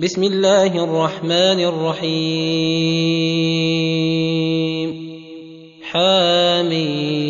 بسم الله الرحمن الرحيم. حميم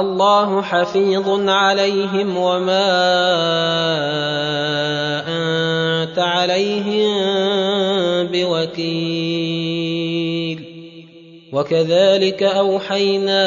الله حفيظ عليهم وما أنت عليهم بوكيل. وكذلك أوحينا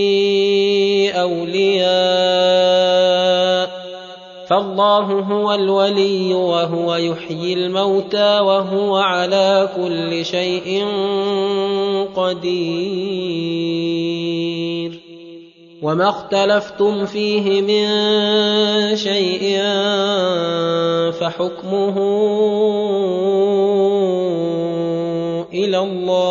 فالله هو الولي وهو يحيي الموتى وهو على كل شيء قدير. وما اختلفتم فيه من شيء فحكمه إلى الله.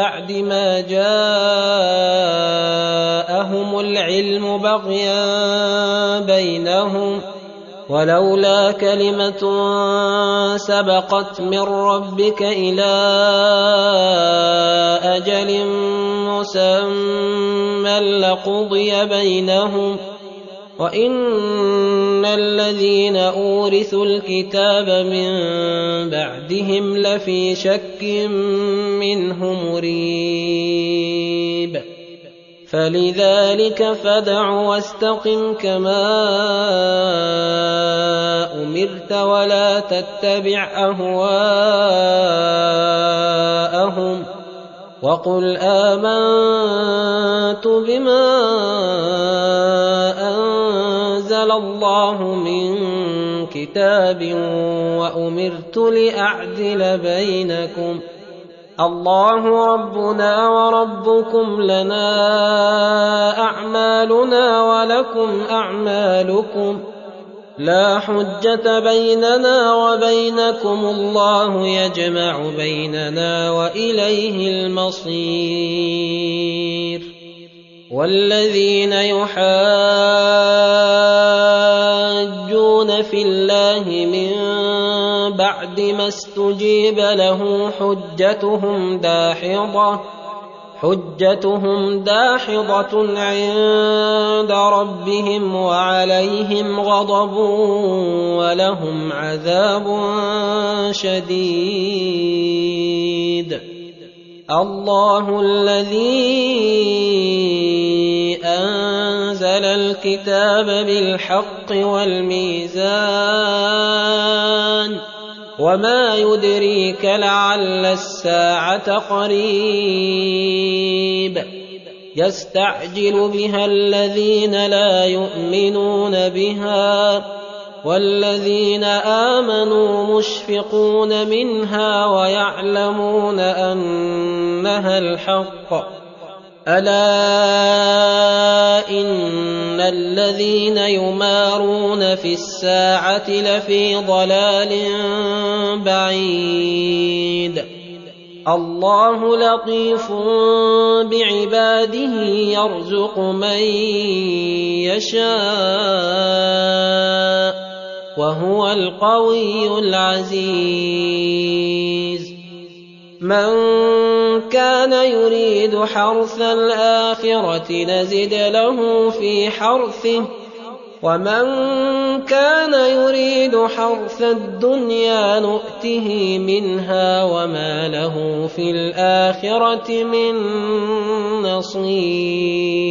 بعد ما جاءهم العلم بغيا بينهم ولولا كلمة سبقت من ربك إلى أجل مسمى لقضي بينهم ۖ وان الذين اورثوا الكتاب من بعدهم لفي شك منه مريب فلذلك فدع واستقم كما امرت ولا تتبع اهواءهم وقل امنت بما أنزل الله من كتاب وأمرت لأعدل بينكم. الله ربنا وربكم لنا أعمالنا ولكم أعمالكم. لا حجة بيننا وبينكم. الله يجمع بيننا وإليه المصير. والذين يحاجون في الله من بعد ما استجيب له حجتهم داحضة حجتهم داحضة عند ربهم وعليهم غضب ولهم عذاب شديد. الله الذي أنزل الكتاب بالحق والميزان وما يدريك لعل الساعة قريب يستعجل بها الذين لا يؤمنون بها والذين آمنوا مشفقون منها ويعلمون أنها الحق. ألا إن الذين يمارون في الساعة لفي ضلال بعيد. الله لطيف بعباده يرزق من يشاء. وهو القوي العزيز. من كان يريد حرث الآخرة نزد له في حرثه ومن كان يريد حرث الدنيا نؤته منها وما له في الآخرة من نصيب.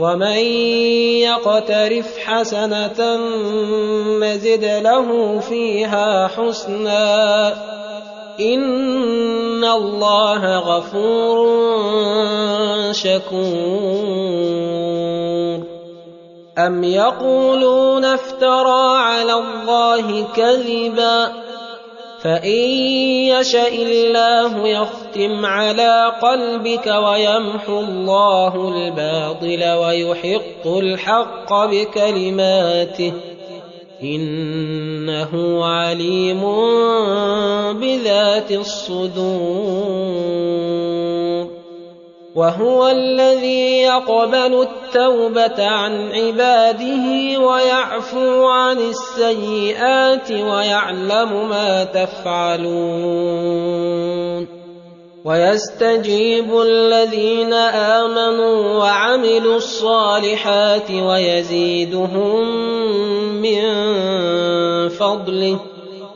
ومن يقترف حسنة نزد له فيها حسنا. إن الله غفور شكور. أم يقولون افترى على الله كذبا؟ فان يشا الله يختم على قلبك ويمحو الله الباطل ويحق الحق بكلماته إنه عليم بذات الصدور وهو الذي يقبل التوبة عن عباده ويعفو عن السيئات ويعلم ما تفعلون. ويستجيب الذين آمنوا وعملوا الصالحات ويزيدهم من فضله.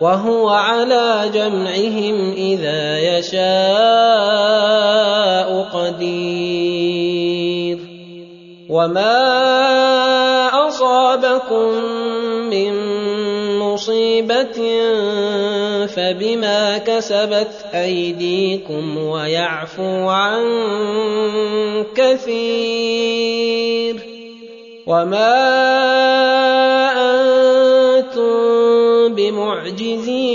وهو على جمعهم إذا يشاء قدير. وما اصابكم من مصيبه فبما كسبت ايديكم ويعفو عن كثير. وما أنتم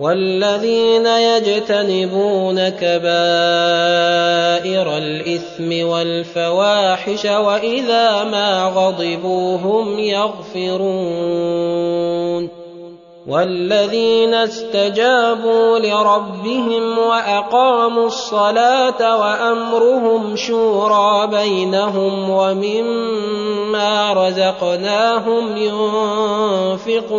والذين يجتنبون كبائر الإثم والفواحش وإذا ما غضبوا هم يغفرون والذين استجابوا لربهم وأقاموا الصلاة وأمرهم شورى بينهم ومما رزقناهم ينفقون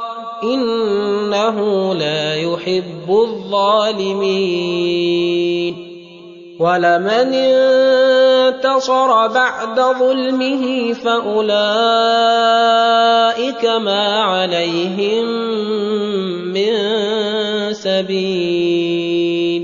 إنه لا يحب الظالمين. ولمن انتصر بعد ظلمه فأولئك ما عليهم من سبيل.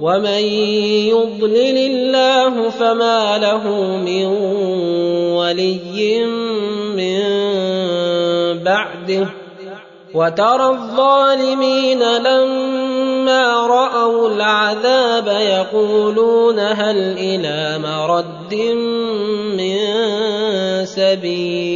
ومن يضلل الله فما له من ولي من بعده وترى الظالمين لما راوا العذاب يقولون هل إلى مرد من سبيل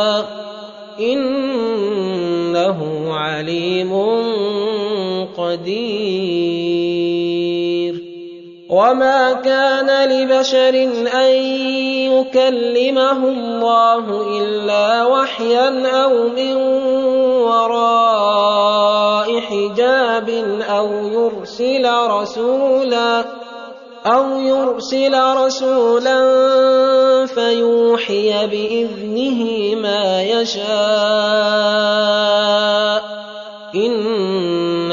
قدير. وما كان لبشر أن يكلمه الله إلا وحيا أو من وراء حجاب أو يرسل رسولا أو يرسل رسولا فيوحي بإذنه ما يشاء.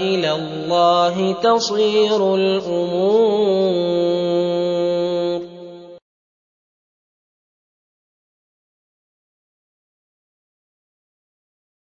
إلى الله تصير الأمور.